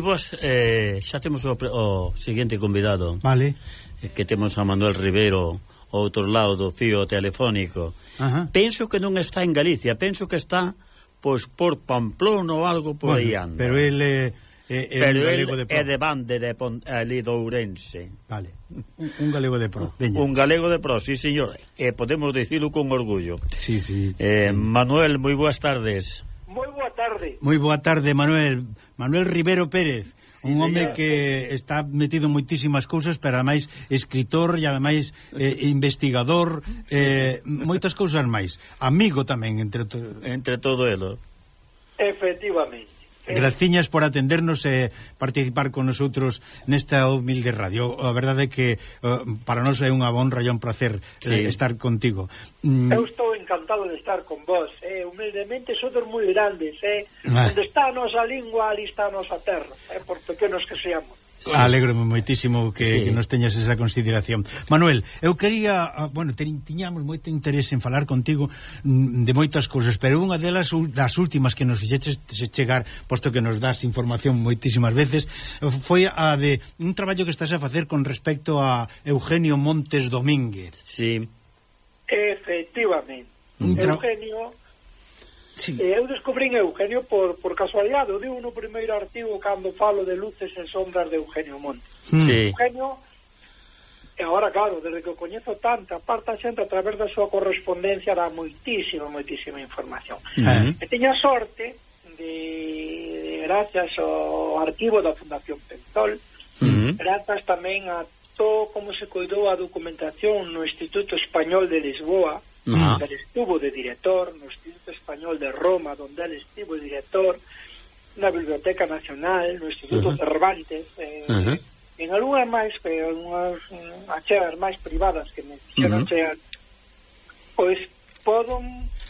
moi boas, eh, xa temos o, o seguinte convidado. Vale. Eh, que temos a Manuel Ribeiro, outro lado do fío telefónico. Ajá. Penso que non está en Galicia, penso que está pois por Pamplona ou algo por bueno, aí anda. Pero ele é, é pero un galego de pro. é de Bande de Pon, ali do Ourense. Vale. Un, un galego de pro. Veña. Un galego de pro, sí, señor. Eh, podemos dicilo con orgullo. Sí, sí. Eh, Manuel, moi boas tardes. Moi boa tarde. Moi boa tarde, Manuel. Manuel Rivero Pérez, sí, un home señor. que está metido en moitísimas cousas, pero ademais escritor e ademais eh, investigador, sí. eh, moitas cousas máis. Amigo tamén, entre, to... entre todo elo. Efectivamente. Eh, graciñas por atendernos e participar con nosotros nesta humilde radio. A verdade é que uh, para nós é unha honra e un placer eh, sí. estar contigo. Mm. Eu estou encantado de estar con vos. Eh, humildemente sodos moi grandes. Eh. Ah. Onde está a nosa lingua, ali está a nosa terra. Eh, por pequenos que seamos. Sí. Alégrome moitísimo que, sí. que nos teñas esa consideración. Manuel, eu quería, ah, bueno, ten, tiñamos moito interese en falar contigo mm, de moitas cousas, pero unha delas das últimas que nos fixeches chegar, posto que nos das información moitísimas veces, foi a de un traballo que estás a facer con respecto a Eugenio Montes Domínguez. Sí. Efectivamente. Tra... Eugenio Sí. E eu descubrín Eugenio por, por casualidade, eu digo no primeiro artigo cando falo de luces e sombras de Eugenio Montes. Hmm. Sí. Eugenio, e agora claro, desde que o coñezo tanta, parte a xente a través da súa correspondencia dá moitísima, moitísima información. Uh -huh. E teña sorte de, de gracias ao arquivo da Fundación Pentol, hmm. uh -huh. gracias tamén a todo como se cuidou a documentación no Instituto Español de Lisboa, uh onde ele estuvo de director, no Instituto Español de Roma, onde ele estuvo de director, na Biblioteca Nacional, no Instituto uh -huh. Cervantes, eh, uh -huh. en algunhas máis, en unhas achegas máis privadas que me fixeron uh -huh. chegar, pois podo,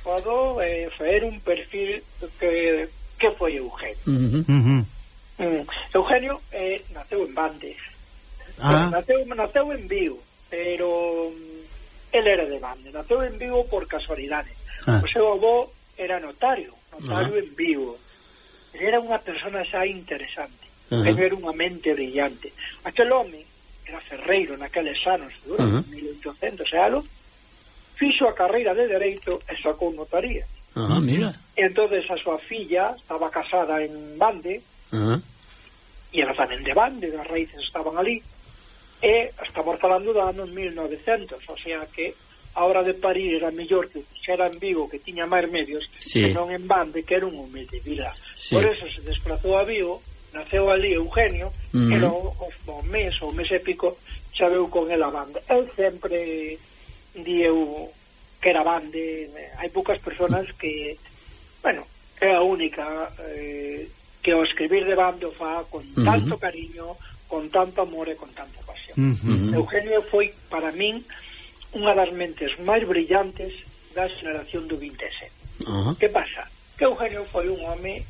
podo eh, fer un perfil que, que foi Eugenio. Uh -huh. Uh -huh. Mm, Eugenio eh, naceu en Bandes, ah. naceu, naceu en Vigo, pero mm, el era de Bande, naceu en Vigo por casualidade. Ah. O seu avó era notario, notario uh -huh. en Vigo. Era unha persona xa interesante, uh -huh. era unha mente brillante. Aquel home, era ferreiro naqueles anos, dura, uh -huh. 1800 e algo, fixo a carreira de Dereito e sacou notaría. Ah, uh -huh, mira. E entonces a súa filla estaba casada en Bande, uh -huh. e era tamén de Bande, as raíces estaban ali, e estamos falando do ano 1900, o sea que a hora de parir era mellor que era en Vigo que tiña máis medios sí. que non en Bande, que era un humilde vila sí. por eso se desplazou a Vigo naceu ali Eugenio mm. -hmm. que era o, o mes, o mes épico xa veu con el a Bande el sempre dieu que era Bande hai poucas personas que bueno, é a única eh, que o escribir de Bambe o fa con tanto cariño con tanto amor e con tanto Francia. -huh. Eugenio foi, para min, unha das mentes máis brillantes da xeración do 27. Uh -huh. Que pasa? Que Eugenio foi un home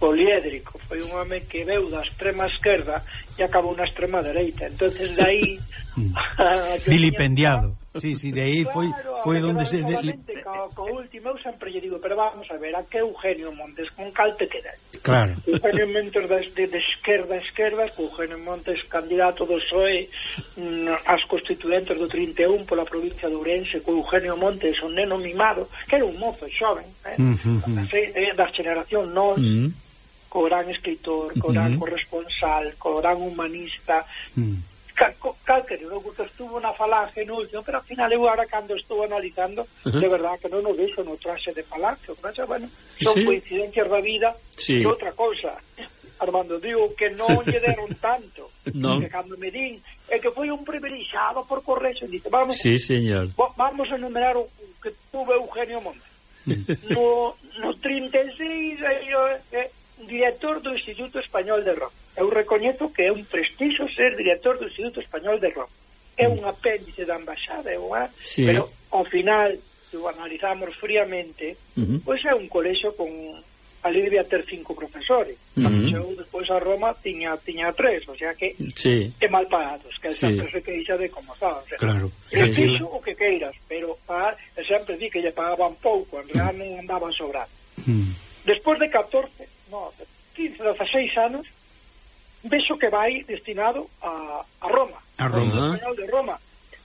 poliédrico, foi un home que veu da extrema esquerda e acabou na extrema dereita. entonces de aí... Vilipendiado. Sí, sí, de aí foi claro, foi donde se de... co, co último eu sempre lle digo, pero vamos a ver, a que Eugenio Montes con cal te queda? Claro. Eugenio Montes de, de, de esquerda a esquerda, co Eugenio Montes candidato mm, do PSOE ás constituentes do 31 pola provincia de Ourense, co Eugenio Montes, un neno mimado, que era un mozo xoven, eh? Uh -huh. da eh, generación nós. Uh -huh co gran escritor, co gran uh -huh. corresponsal, co gran humanista, uh -huh calquera o que estuvo na falange no último, pero ao final eu agora cando estou analizando, uh -huh. de verdad que non o vexo no traxe de palacio, pero bueno, son sí. coincidencias da vida sí. e outra cousa. Armando, digo que non lle deron tanto. no. Que cando me din é que foi un privilegiado por correxe, dice, vamos. Sí, señor. Vamos a enumerar o que tuve Eugenio Montes. Mm. no, no 36 aí eh, eh director do Instituto Español de Rock. Eu recoñezo que é un prestixo ser director do Instituto Español de Rock. É un mm. apéndice da embaixada, é unha... Sí. Pero, ao final, se o analizamos fríamente, uh -huh. pois é un colexo con... Ali debía ter cinco profesores. Uh -huh. Eu, despois, a Roma, tiña tiña tres, o sea que... Sí. Que mal pagados, que sí. sempre se queixa de como está. O sea, claro. Prestixo o que queiras, pero pagar... Sempre di que lle pagaban pouco, en realidad non andaba sobrado. Uh mm. -huh. Despois de 14 no, 15, 16 anos, vexo que vai destinado a, a Roma. A Roma. Ao de Roma.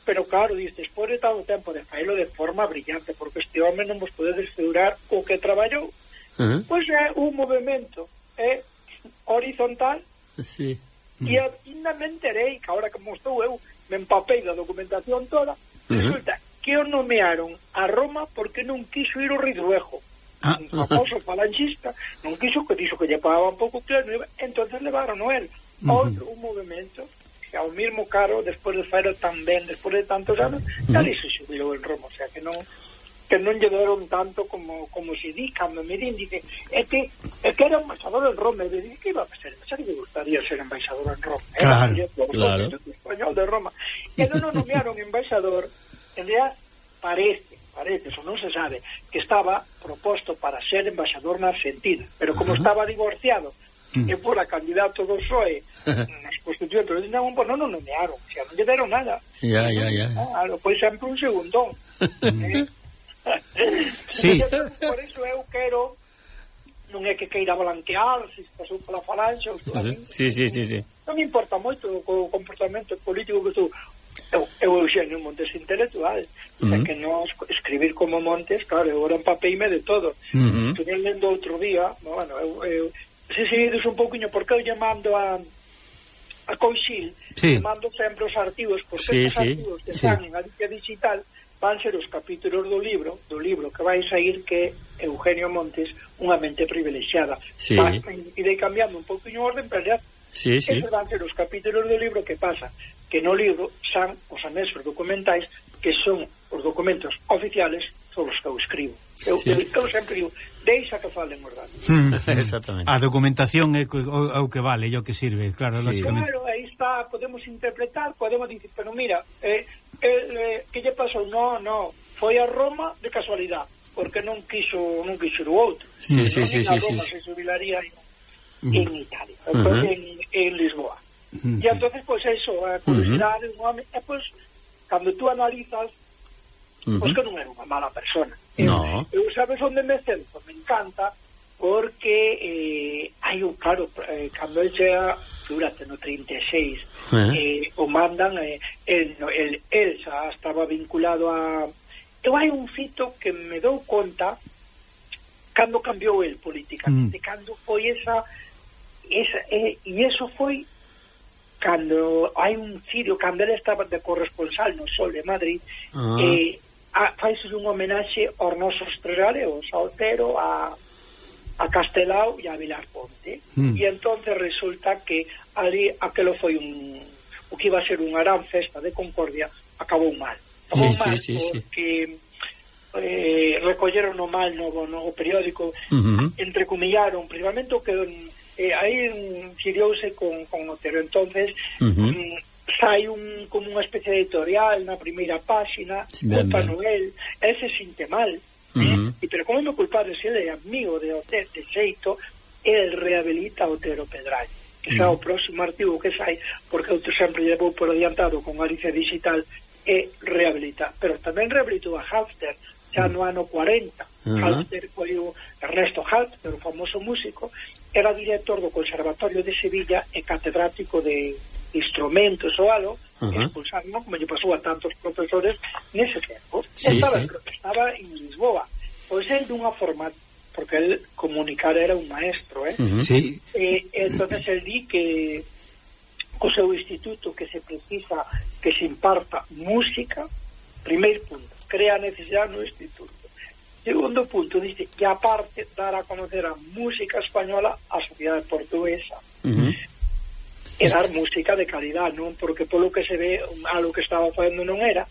Pero claro, dices, despois de tanto tempo de failo de forma brillante, porque este home non vos podedes figurar o que traballou. Uh -huh. Pois é un movimento é horizontal sí. e mm. ainda me enterei que ahora como estou eu me empapei da documentación toda uh -huh. resulta que o nomearon a Roma porque non quiso ir o Ridruejo ah. un famoso falangista non quiso que dixo que lle pagaban pouco claro, entonces levaron a él uh -huh. outro, un movimento que ao mismo caro, despois de faero tan ben, despois de tantos anos, uh -huh. tal se en Roma, o sea que non que non lle deron tanto como como se di, cando me din, dice, é que, é que era embaixador en Roma, e dicen, que iba a ser? Pensar que gustaría ser embaixador en Roma. Era claro, era claro. español de Roma. E non o nomearon embaixador, en realidad, parece, parece, eso non se sabe, que estaba proposto para ser embaixador na Argentina. Pero como uh -huh. estaba divorciado mm. e fora candidato do PSOE nas constituyentes, pero dixen, pues, non, non nomearon, xa non lle deron nada. Ya, ya, ya. Pois sempre un segundón. eh? sí. Por iso eu quero non é que queira blanquear se pasou pola falange ou sí, sí, sí, sí. non me importa moito o comportamento político que tú eu, eu Eugenio Montes intelectual uh -huh. que non escribir como Montes claro, eu era empapeime de todo uh -huh. estuve lendo outro día bueno, eu, eu, se seguides un pouquinho porque eu llamando a a Coixil sí. mando sempre os artigos porque sí, estes sí, artigos que están sí. en Galicia Digital van ser os capítulos do libro do libro que vai sair que Eugenio Montes unha mente privilexiada sí. e de cambiando un pouquinho o orden pero ya Sí, sí. Esos van ser os capítulos do libro que pasa que no libro san os anexos documentais que son os documentos oficiales sobre os que eu escribo. Eu, sí. eu, eu sempre digo, deixa que falen os datos. Mm. Exactamente. A documentación é o, o que vale, o que sirve, claro, sí. lógicamente. Claro, aí está, podemos interpretar, podemos dicir, pero mira, eh, eh, eh, que lle pasou? No, no, foi a Roma de casualidade, porque non quiso non quiso o outro. Sí, sí, sí, sí, a Roma sí, sí. se jubilaría en, mm. en Italia, uh -huh. en, en Lisboa. E entonces pois pues, eso, eh, a curiosidade uh -huh. home, e eh, pois cando tú analizas pois pues, que non era unha mala persona. No. Eu, eu sabes onde me centro, me encanta porque eh, hai un claro eh, cando el chega figurate no 36 eh, o mandan eh, el, el, el xa estaba vinculado a eu hai un fito que me dou conta cando cambiou el políticamente mm. cando foi esa, esa eh, e eso foi cando hai un cirio, cando ele estaba de corresponsal no Sol de Madrid, ah. eh, a, un homenaxe aos nosos tres galeos, a Otero, a, a Castelao e a Vilar Ponte. Mm. E entonces resulta que ali aquelo foi un o que iba a ser unha gran festa de Concordia acabou mal. Acabou sí, mal sí, sí, porque sí. Eh, recolleron o mal no, no, periódico, uh -huh. entrecumillaron, principalmente o que eh, aí xiriouse con, con Otero entonces uh -huh. Mm, sai un, como unha especie de editorial na primeira páxina sí, culpa Noel, ese sinte mal uh -huh. eh? e, pero como é meu culpable se ele é amigo de Otero de xeito el rehabilita Otero Pedral que xa uh -huh. o próximo artigo que sai porque eu sempre llevou por adiantado con Galicia Digital e rehabilita pero tamén rehabilitou a Hafter xa no ano 40 uh -huh. Halter foi o Ernesto Halter, o famoso músico era director do Conservatorio de Sevilla e catedrático de instrumentos ou algo, uh -huh. expulsaron, como lle pasou a tantos profesores nese tempo. Sí, estaba, sí. estaba en Lisboa. Pois el dunha forma, porque el comunicar era un maestro, eh? Uh -huh. sí. eh, entonces el di que o seu instituto que se precisa que se imparta música, primeiro punto, crea necesidade no instituto. Segundo punto, dice que aparte dar a conocer a música española á sociedade portuguesa. Uh -huh. E dar música de calidad, non? Porque polo que se ve, algo que estaba facendo non era.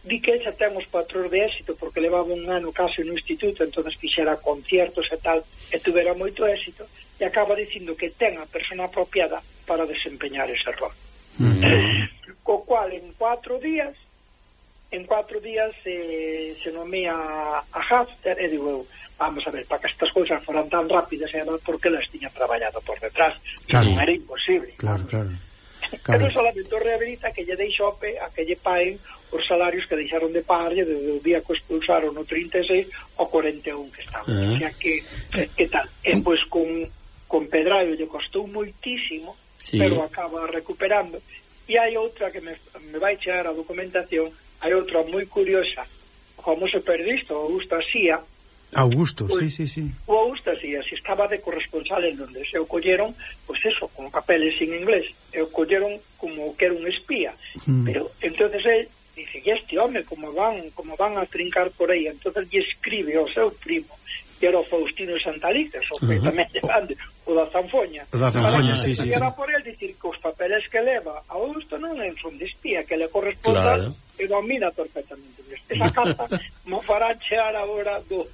Di que xa ten os patrón de éxito porque levaba un ano casi no instituto, entonces fixera conciertos e tal, e tuvera moito éxito, e acaba dicindo que ten a persona apropiada para desempeñar ese rol. Uh -huh. Co cual, en cuatro días, en cuatro días eh, se nomea a Hafter e digo eu, vamos a ver, para que estas cousas foran tan rápidas e además porque las tiña traballado por detrás claro. non era imposible claro, claro, claro. pero solamente o rehabilita que lle deixo ope a que lle paguen os salarios que deixaron de pagarlle desde o día que expulsaron o 36 ao 41 que estaban uh -huh. o sea que, que tal, e pois con, con Pedraio lle costou moitísimo sí. pero acaba recuperando e hai outra que me, me vai chegar a documentación hai outra moi curiosa, o famoso periodista Augusto Asía. Augusto, o, sí, sí, sí. O Augusto Asía, se estaba de corresponsal en Londres, o colleron, pois pues eso, con papeles en inglés, eu colleron como que era un espía, mm. pero entonces él dice, e este home, como van, como van a trincar por aí, entonces lle escribe ao seu primo, que era o Faustino Santalices, o que uh -huh. tamén grande, o da Zanfoña. O da Zanfoña, sí, sí. Era sí. por el dicir que os papeles que leva a Augusto non son de espía, que le correspondan claro e domina perfectamente. Esa carta mo fará chear agora do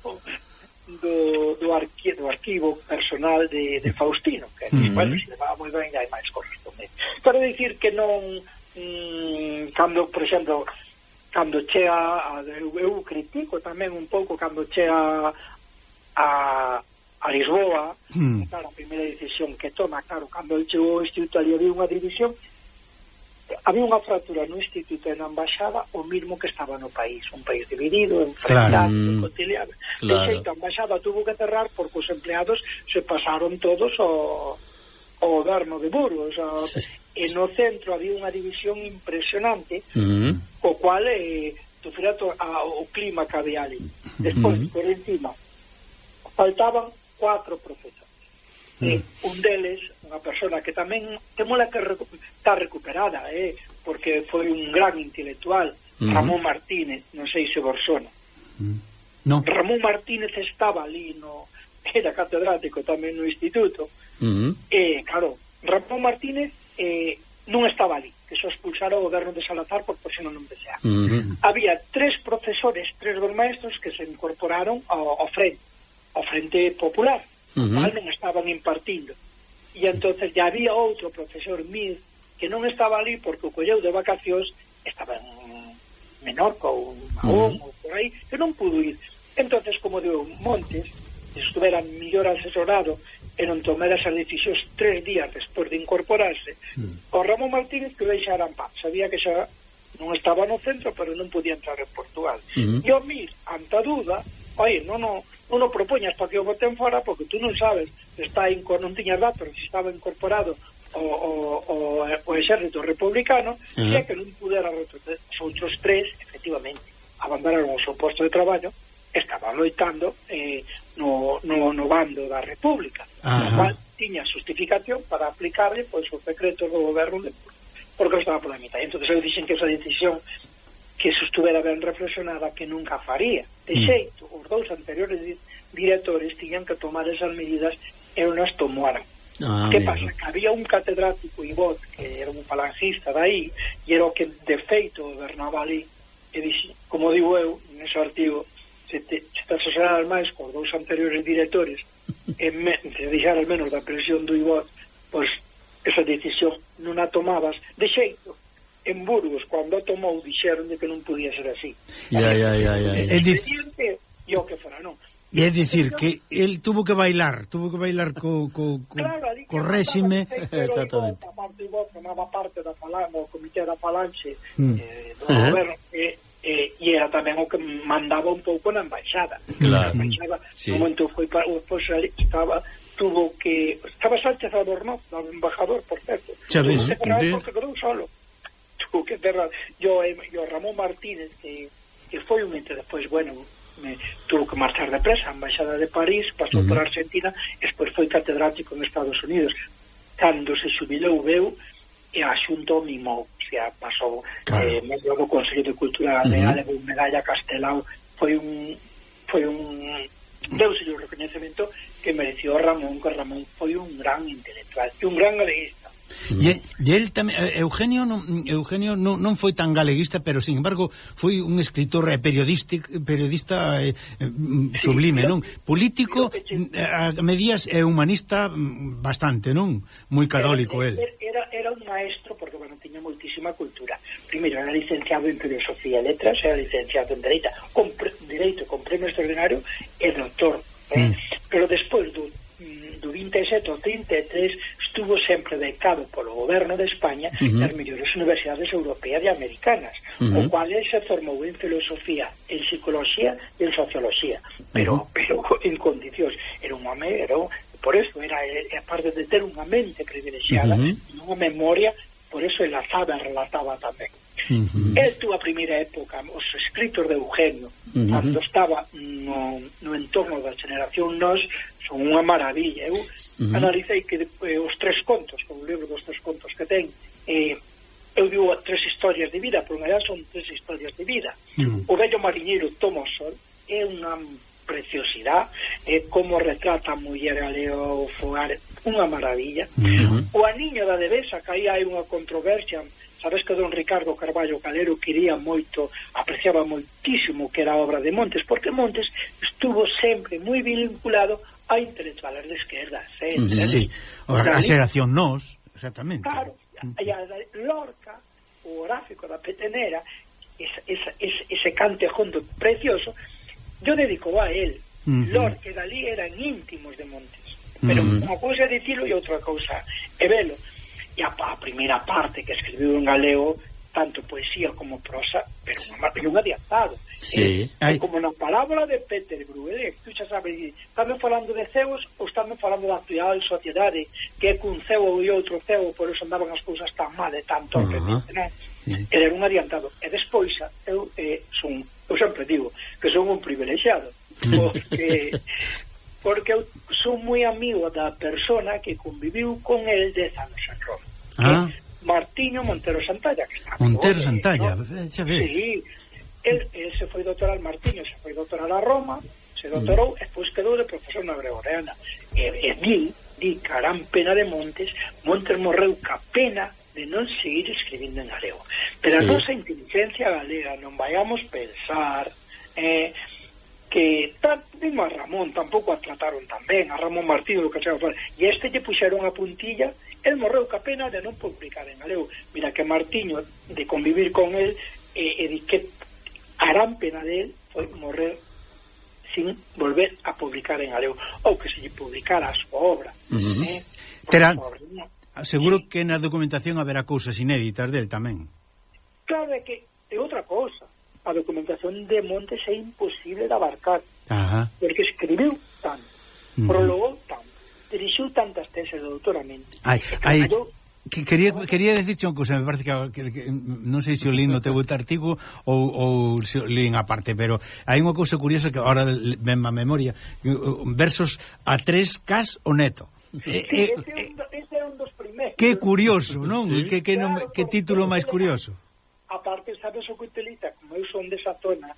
do, do, arqui, do arquivo personal de, de Faustino, que mm -hmm. bueno, se levaba moi ben e hai máis correspondente Para dicir que non, mmm, cando, por exemplo, cando chea, a, eu, eu critico tamén un pouco cando chea a, a Lisboa, mm. claro, a primeira decisión que toma, claro, cando el chegou ao Instituto ali había unha división había unha fractura no instituto e na embaixada o mismo que estaba no país un país dividido, enfrentado, claro, mm. claro. de xeito a embaixada tuvo que cerrar porque os empleados se pasaron todos ao, ao goberno de Burgos. O, sí, e no centro había unha división impresionante uh -huh. co cual eh, sufría to, a, o clima que había ali. Mm-hmm. Despois, uh -huh. por encima faltaban cuatro profesores. Eh, Un deles, unha persona que tamén temola que recu está recuperada, eh, porque foi un gran intelectual, mm. Ramón Martínez, non sei se vos Mm. No. Ramón Martínez estaba ali no era catedrático tamén no instituto. Mm. Eh, claro, Ramón Martínez eh, non estaba ali, que só expulsara o goberno de Salazar por presión non desea. Uh. Había tres profesores, tres dos maestros que se incorporaron ao, ao frente, ao frente popular uh -huh. cual non estaban impartindo. E entonces ya había outro profesor Mir que non estaba ali porque o colleu de vacacións estaba en Menorca ou Mahón uh -huh. ou por aí, que non pudo ir. entonces como deu Montes, estuvera mellor asesorado e non tomara esas decisións tres días despois de incorporarse, mm. o Ramón Martínez que o deixara en paz. Sabía que xa non estaba no centro, pero non podía entrar en Portugal. Mm. E o Mir, ante a duda, oi, non, non, non o propoñas para que o boten fora porque tú non sabes está inco, non tiñas datos se estaba incorporado o, o, o, o exército republicano uh -huh. e que non pudera retroceder os outros tres efectivamente abandonaron o seu posto de traballo estaba loitando eh, no, no, no bando da República Ajá. cual tiña justificación para aplicarle pois, o os decretos do goberno de, porque estaba por la mitad entonces eu dixen que esa decisión que se estuvera ben reflexionada que nunca faría. De mm. xeito, os dous anteriores directores tiñan que tomar esas medidas e non as tomaran. Ah, que pasa? Que había un catedrático Ibot, que era un falangista dai, e era o que de feito gobernaba ali, e dixi, como digo eu, nese artigo, se te, se te asesorar máis cos dous anteriores directores, e me, se deixar al menos da presión do Ibot, pois esa decisión non a tomabas de xeito en Burgos, cando a tomou, dixeronlle que non podía ser así. Ya, ya, ya, ya, ya. É dicir... E o que fora non. E é dicir, que el tuvo que bailar, tuvo que bailar co, co, co, claro, co réxime. Exactamente. Parte, do formaba parte da falange, o comité da falange, mm. eh, do uh -huh. goberno, e, eh, e, eh, e era tamén o que mandaba un pouco na embaixada. Claro. Na embaixada, sí. no momento foi para o Poxal, estaba tuvo que... Estaba Sánchez Adorno, o embajador, por certo. Xa ves. Porque quedou solo o que terra yo, e, yo Ramón Martínez que, que foi un ente despois, bueno me, tuvo que marchar de presa a embaixada de París, pasou uh -huh. por Argentina e despois foi catedrático en Estados Unidos cando se subilou veu e a xunto mimou o sea, pasou claro. eh, medio do Consello de Cultura de uh -huh. Álebo, medalla Castelao foi un foi un deus e un reconhecimento que mereció Ramón que Ramón foi un gran intelectual e un gran galeguista E, e el tamén eh, Eugenio non Eugenio non, non foi tan galeguista, pero sin embargo foi un escritor eh, e periodista periodista eh, eh sublime, sí, non? Político mm, a medias e humanista mm, bastante, non? Moi católico era, el. Era era un maestro porque bueno, tiña moitísima cultura. Primeiro era licenciado en filosofía e letras, era licenciado en dereita, con pre, dereito con premio extraordinario e doctor. Eh? Mm. Pero despois do mm, do 27 ao 33 estuvo sempre becado polo goberno de España uh -huh. nas mellores universidades europeas e americanas, uh -huh. o cual se formou en filosofía, en psicología e en sociología, pero uh -huh. pero en condicións era un home, era un, por eso era aparte de ter unha mente privilexiada, uh -huh. unha memoria, por eso enlazaba e relataba tamén. Uh -huh. El tuvo a primeira época os escritos de Eugenio, uh -huh. cando estaba no, no entorno da generación nos, son unha maravilla. Eu uh -huh. analicei que eh, os tres contos, o libro dos tres contos que ten, eh, eu digo tres historias de vida, por unha son tres historias de vida. Uh -huh. O vello mariñeiro Tomo sol, é unha preciosidade, eh, como retrata a muller Galeo o fogar, unha maravilla. Uh -huh. O aniño da devesa, que aí hai unha controversia, sabes que don Ricardo Carballo Calero quería moito, apreciaba moitísimo que era obra de Montes, porque Montes estuvo sempre moi vinculado a intelectuales de esquerda, sí, uh -huh. sí. O a xeración nós, exactamente. Claro, e a Lorca, o gráfico da petenera, ese, ese, ese cantejondo precioso, yo dedico a él. Uh -huh. Lorca e Dalí eran íntimos de Montes. Pero uh -huh. unha cousa é dicilo e outra cousa é velo. E a, a primeira parte que escribiu en galego tanto poesía como prosa, pero unha, un adiantado. Sí. Eh? Como na parábola de Peter Bruegel, tú eh, xa sabes, eh, estamos falando de ceos ou estamos falando da actualidade sociedade, que é cun ceo e outro ceo, por eso andaban as cousas tan mal e tanto, uh -huh. non? Sí. Era un adiantado. E despois, eu, eh, son, eu sempre digo que son un privilegiado, mm. porque porque eu son moi amigo da persona que conviviu con el de anos en Roma. Ah. Martiño Montero Santalla que está Montero Roma, Santalla, ¿no? Eh, xa ves sí, el, el se foi doutorar Martiño se foi doutorar a Roma se doutorou mm. e pois quedou de profesor na Gregoriana eh, e, e di, di carán pena de Montes Montes morreu ca pena de non seguir escribindo en galego pero sí. a nosa inteligencia galega non vayamos pensar eh, que nin a Ramón tampouco a trataron tan ben, a Ramón Martínez que xa. E este lle puxeron a puntilla, el morreu ca pena de non publicar en galego. Mira que Martiño de convivir con el e, e di que harán pena de él foi morrer sin volver a publicar en galego ou que se lle publicara a súa obra. Uh -huh. eh? Terán Seguro que na documentación haberá cousas inéditas del tamén. Claro, é que é outra cousa. A documentación de Montes é imposible de abarcar. Ajá. porque escribiu tanto, mm. prologou tanto, dirixiu tantas teses de doutoramento. Ai, ai, que quería, quería dicirche unha cousa, me parece que, que, que non sei se o lin no teu artigo ou, ou se o lin aparte, pero hai unha cousa curiosa que agora ven a memoria, versos a tres cas o neto. Sí, eh, eh ese, é un, ese é un dos primeiros. Que curioso, non? Sí. Que, que, claro, que título máis curioso. Aparte, sabes o que utiliza? Como eu son desa zona,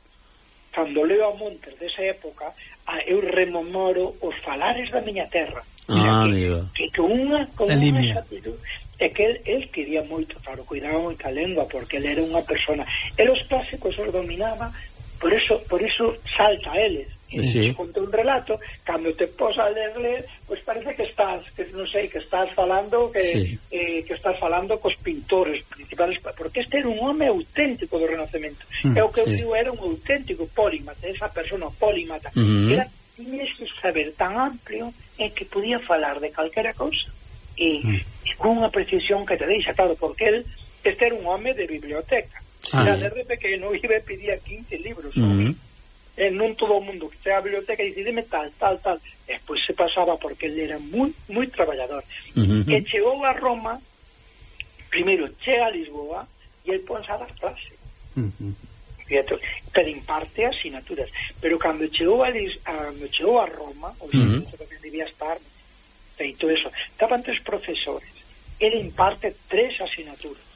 cando leo a Montes desa época, a, eu rememoro os falares da miña terra. Ah, digo. Que, que unha, con unha exactitud, é que el, el quería moito, claro, cuidaba moita lengua, porque ele era unha persona. El os clásicos os dominaba, por eso, por eso salta eles sí. conta un relato, cando te pos a ler, ler pois parece que estás, que non sei, que estás falando que sí. eh, que estás falando cos pintores principales, porque este era un home auténtico do Renacemento. Mm, é o que sí. eu digo, era un auténtico polímata, esa persona polímata. Mm -hmm. Era tiñes que saber tan amplio en que podía falar de calquera cousa e, mm. e cunha precisión que te deixa, claro, porque el este era un home de biblioteca. Ah, era desde pequeno iba e pedía 15 libros. Mm -hmm eh, non todo o mundo que sea a biblioteca e dice, dime tal, tal, tal e pois se pasaba porque ele era moi, moi traballador. Uh -huh. que chegou a Roma primeiro chega a Lisboa e el ponse a dar clase uh -huh. Fíjate, pero imparte asignaturas. Pero cando chegou a, Lis, a, cando chegou a Roma o uh -huh. que debía estar feito eso estaban tres profesores. Ele imparte tres asignaturas.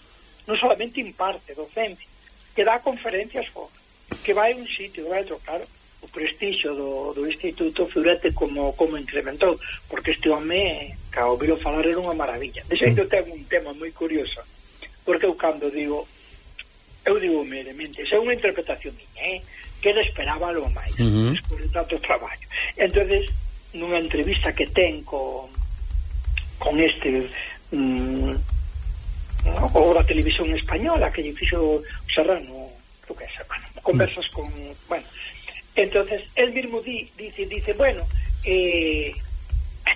Non solamente imparte docencia que dá conferencias fora que vai un sitio, vai outro, claro, o prestixio do, do instituto figurate como como incrementou, porque este home, que ao falar era unha maravilla. De xeito mm. ten un tema moi curioso, porque eu cando digo, eu digo humildemente, é unha interpretación miña, eh? que ele esperaba lo máis, uh -huh. despois de tanto traballo. entonces nunha entrevista que ten con, con este mm, ou da televisión española que lle fixo Serrano, creo que é Serrano conversas mm. con... Bueno, entonces, él mismo di, dice, dice, bueno, eh,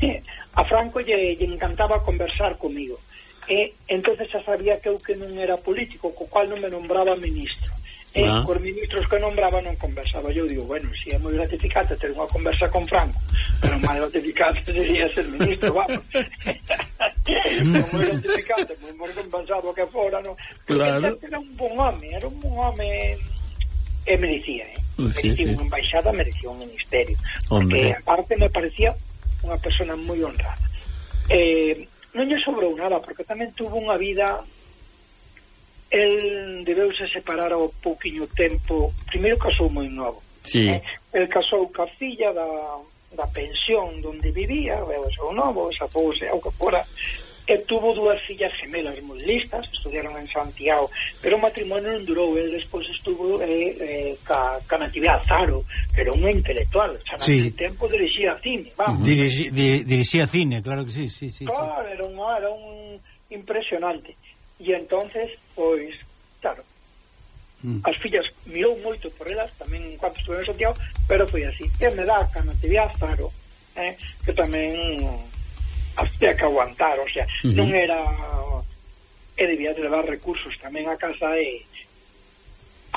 a Franco lle, lle encantaba conversar comigo. E, eh, entonces xa sabía que eu que non era político, co cual non me nombraba ministro. E, ah. cos ministros que nombraba non conversaba. Eu digo, bueno, si é moi gratificante ter unha conversa con Franco, pero máis gratificante sería ser ministro, vamos. moi gratificante, moi, moi compensado que fora, non? Porque claro. era un bon home, era un bon home e merecía, eh? Uh, merecía sí, unha embaixada, merecía un ministerio. Hombre. Porque aparte me parecía unha persona moi honrada. Eh, non lle sobrou nada, porque tamén tuvo unha vida el debeuse separar ao pouquiño tempo. Primeiro casou moi novo. Sí. Eh, el casou ca filla da, da pensión donde vivía, veo seu novo, sapouse ao que fora, e tuvo dúas fillas gemelas moi listas, estudiaron en Santiago, pero o matrimonio non durou, el despois estuvo eh, eh, ca, ca Natividad Zaro, que era unha intelectual, xa sí. tempo dirixía cine, vamos. Dirixi, di, dirixía cine, claro que sí, sí, sí. Claro, sí. era un, era un impresionante. E entonces, pois, claro, mm. as fillas mirou moito por elas, tamén en cuanto estuve en Santiago, pero foi así. E me dá ca Natividad Zaro, eh, que tamén había que aguantar, o sea, uh -huh. non era e debía de levar recursos tamén a casa e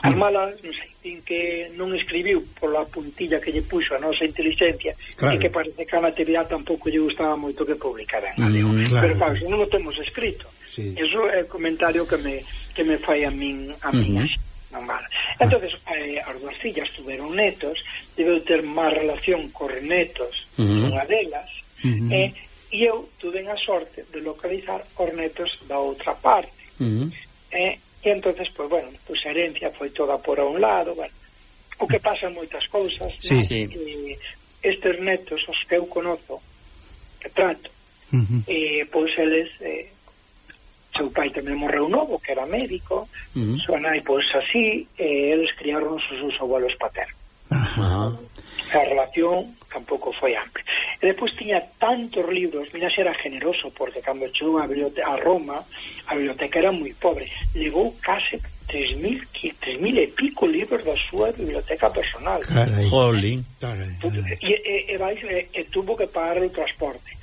as malas, non sei, tin que non escribiu pola puntilla que lle puxo a nosa inteligencia claro. e que parece que a natividad tampouco lle gustaba moito que publicaran mm, claro. pero claro, se non o temos escrito sí. eso é o comentario que me que me fai a min a min uh -huh. non vale. entonces eh, as dúas fillas tuveron netos debeu ter máis relación cos netos uh -huh. unha delas uh -huh. eh, e eu tuve a sorte de localizar os netos da outra parte uh -huh. eh, e entonces pois, pues, bueno, pues, a herencia foi toda por un lado bueno, o que pasa moitas cousas sí, né? sí. Estes netos os que eu conozo que trato uh -huh. e, pois eles eh, seu pai tamén morreu novo que era médico uh -huh. súa nai pois así e eles criaron os seus abuelos paternos uh -huh. a relación tampouco foi ampla E despois tiña tantos libros, Minas era generoso, porque cando chegou a, a Roma, a biblioteca era moi pobre, levou case 3.000 e pico libros da súa biblioteca personal. Carai, jolín. Carai, carai. E, e, e, vais, e, e tuvo que pagar o transporte.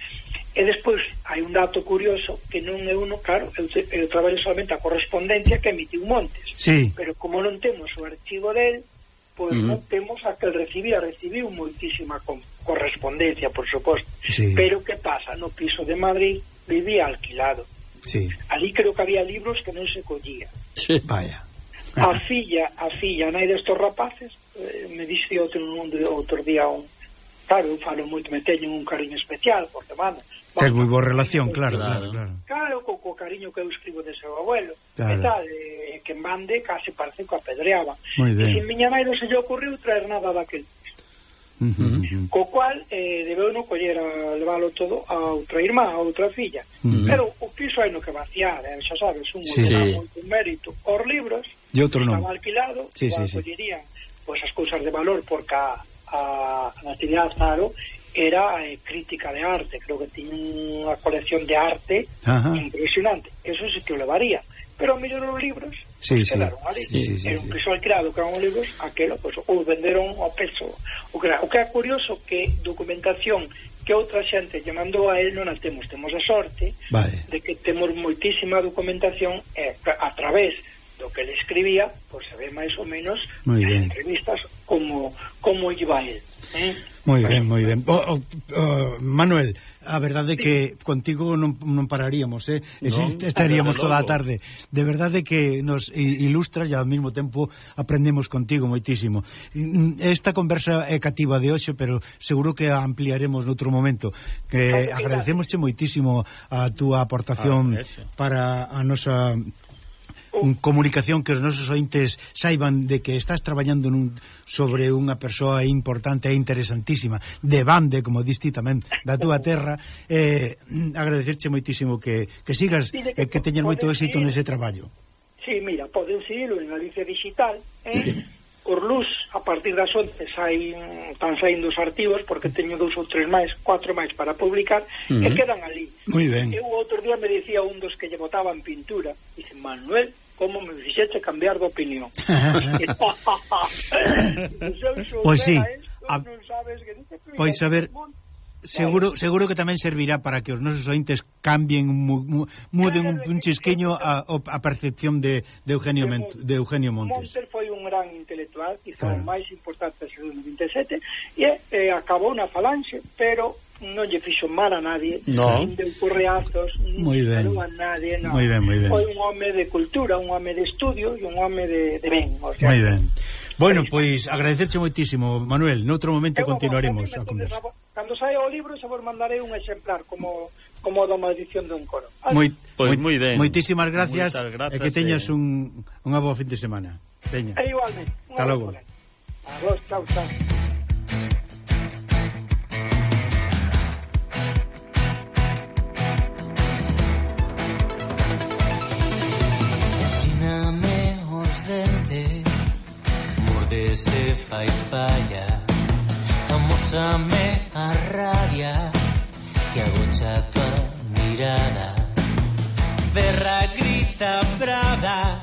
E despois hai un dato curioso que non é uno, claro, eu, eu traballo solamente a correspondencia que emitiu Montes. Sí. Pero como non temos o archivo del, pois uh -huh. non temos a que recibía, recibiu moitísima correspondencia, por suposto. Sí. Pero que pasa? No piso de Madrid vivía alquilado. Sí. Ali creo que había libros que non se collía. Sí. Vaya. A filla, a filla, nai destos rapaces, eh, me dixe outro, outro día un, claro, eu falo moito, me teñen un cariño especial, porque, manda, Ten moi boa relación, claro, claro, claro. Claro, co, co cariño que eu escribo de seu abuelo, claro. e tal, eh, que mande case parece que apedreaba. E sin miña mãe non se lle ocorreu traer nada daquel. Uh -huh, uh -huh. Co cual, eh, debeu non coller a leválo todo a outra irmá, a outra filla. Uh -huh. Pero o piso hai no que vaciar, eh, xa sabes, un sí. moito mérito. Os libros, e outro non. Estaba alquilado, sí, sí, sí. collerían pois, as cousas de valor por cada a, a Natividad Azaro era eh, crítica de arte, creo que tiña unha colección de arte Ajá. impresionante, eso sí que o levaría pero mellor os libros sí, pues, sí. quedaron ali sí, sí, sí, era un piso alquilado que eran os libros aquelo, pues, ou venderon ao peso. O que, o que é curioso que documentación que outra xente lle mandou a él non a temos, temos a sorte vale. de que temos moitísima documentación eh, a través do que ele escribía, pois pues, se ve máis ou menos en entrevistas como como iba él. el. Eh? Moi ben, moi ben. O, oh, o, oh, o, oh, Manuel, a verdade é que contigo non, non pararíamos, eh? Non, estaríamos toda a tarde. De verdade que nos ilustras e ao mesmo tempo aprendemos contigo moitísimo. Mm, esta conversa é cativa de hoxe, pero seguro que a ampliaremos noutro momento. Que agradecemosche moitísimo a túa aportación ah, para a nosa Oh. un, comunicación que os nosos ointes saiban de que estás traballando nun, sobre unha persoa importante e interesantísima, de bande, como diste tamén, da túa terra, eh, agradecerche moitísimo que, que sigas e eh, que teñas moito éxito nese traballo. Sí, mira, poden seguirlo en Galicia Digital, eh? Sí. Os luz, a partir das 11, saen, están saindo os artigos, porque teño dous ou tres máis, cuatro máis para publicar, uh -huh. que quedan ali. Moi ben. Eu outro día me dicía un dos que lle botaban pintura, dice, Manuel, como me fixete cambiar de opinión. pois sí. A... non sabes que non pois a ver, seguro seguro que tamén servirá para que os nosos ointes cambien mu, mu, muden un, un chisqueño a, a percepción de, de Eugenio Ment, de Eugenio Montes. Montes foi un gran intelectual, quizá claro. o máis importante do século 27 e eh, acabou na falange, pero non lle fixo mal a nadie, no. nin deu correazos, moi ben. a nadie, no. moi ben, moi ben. Foi un home de cultura, un home de estudio e un home de, de ben, o sea. Moi ben. Bueno, pois agradecerche moitísimo, Manuel. Noutro momento Eu, continuaremos a conversa. Cando saia o libro, se vos mandarei un exemplar como como do maldición dun coro. Vale. Moi, pois moi ben. Moitísimas gracias, gracias e que teñas eh... un unha boa fin de semana. Teña. E igualmente. Hasta logo. Hasta logo, chao, chao. Fai falla Amosame a rabia Que agocha a tua mirada. Berra grita brava